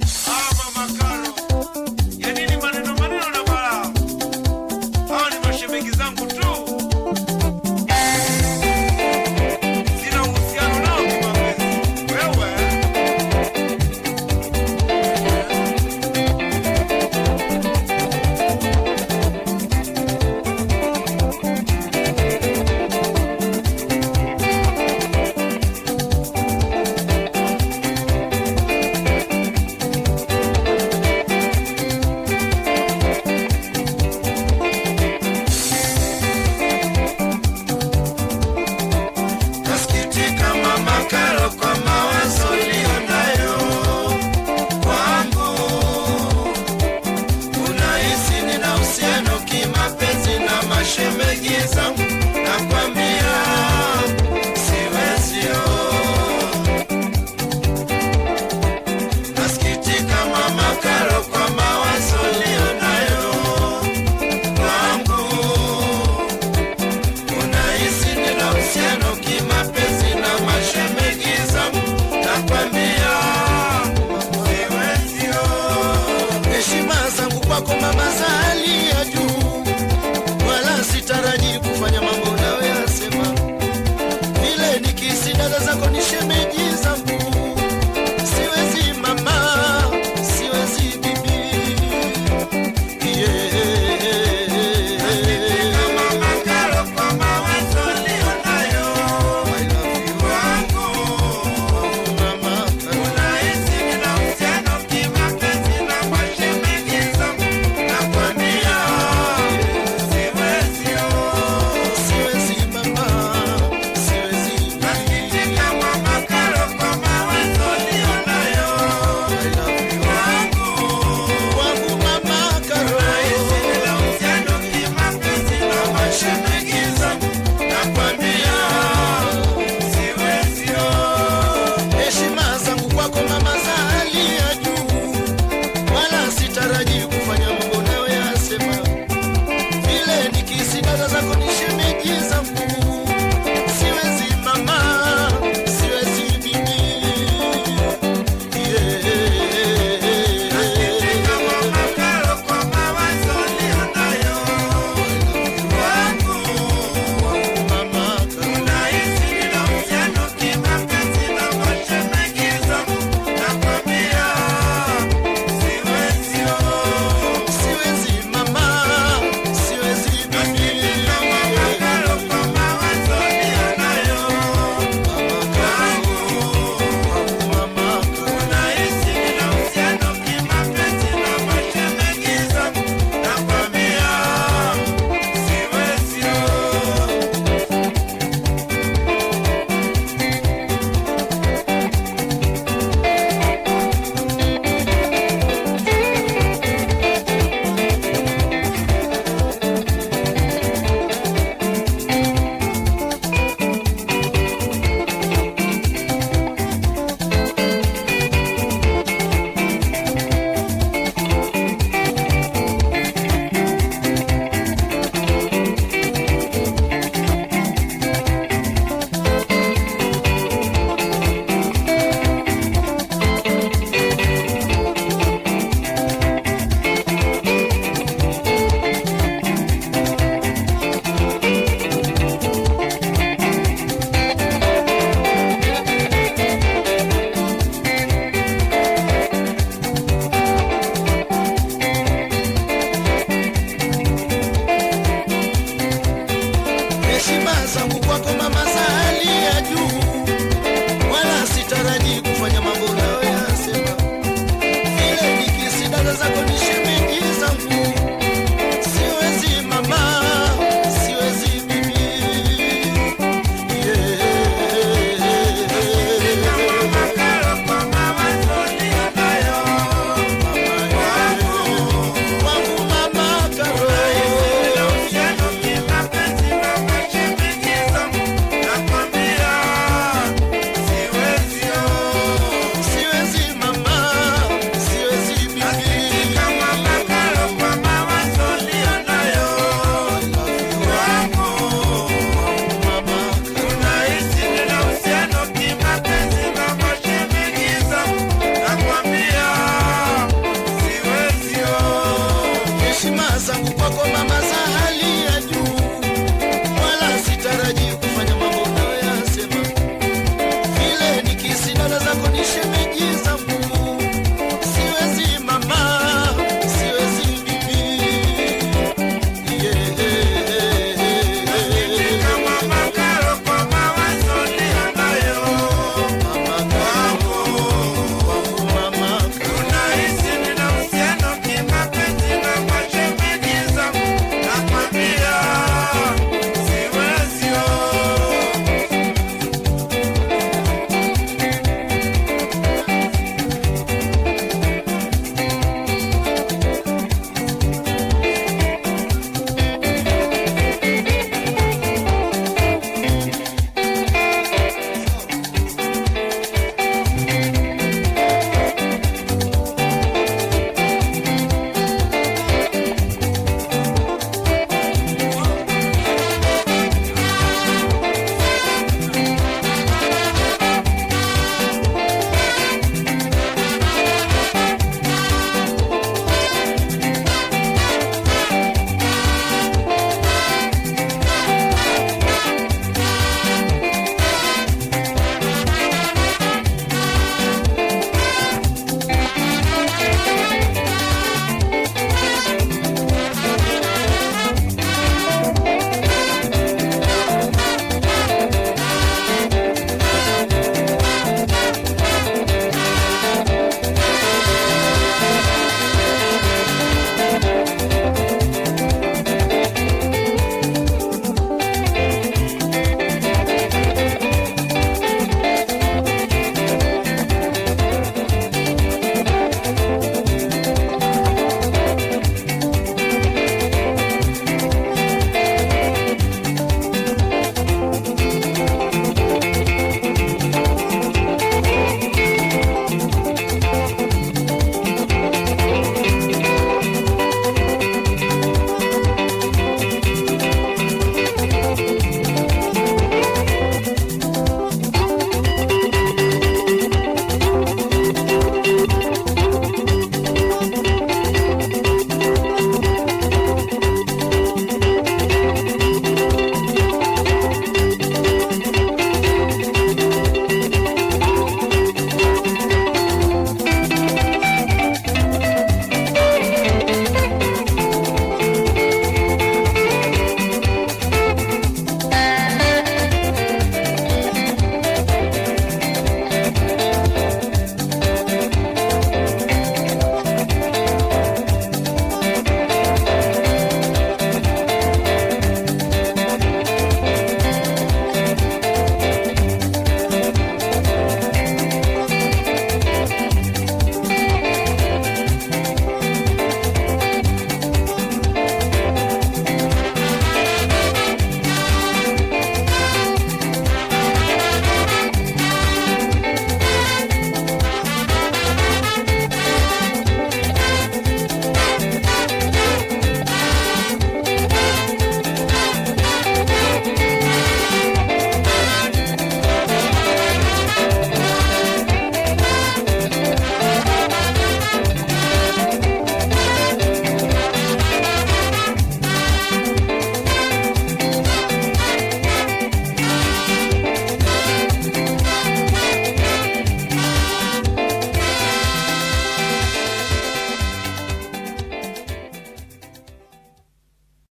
Ah, Mama. Is a.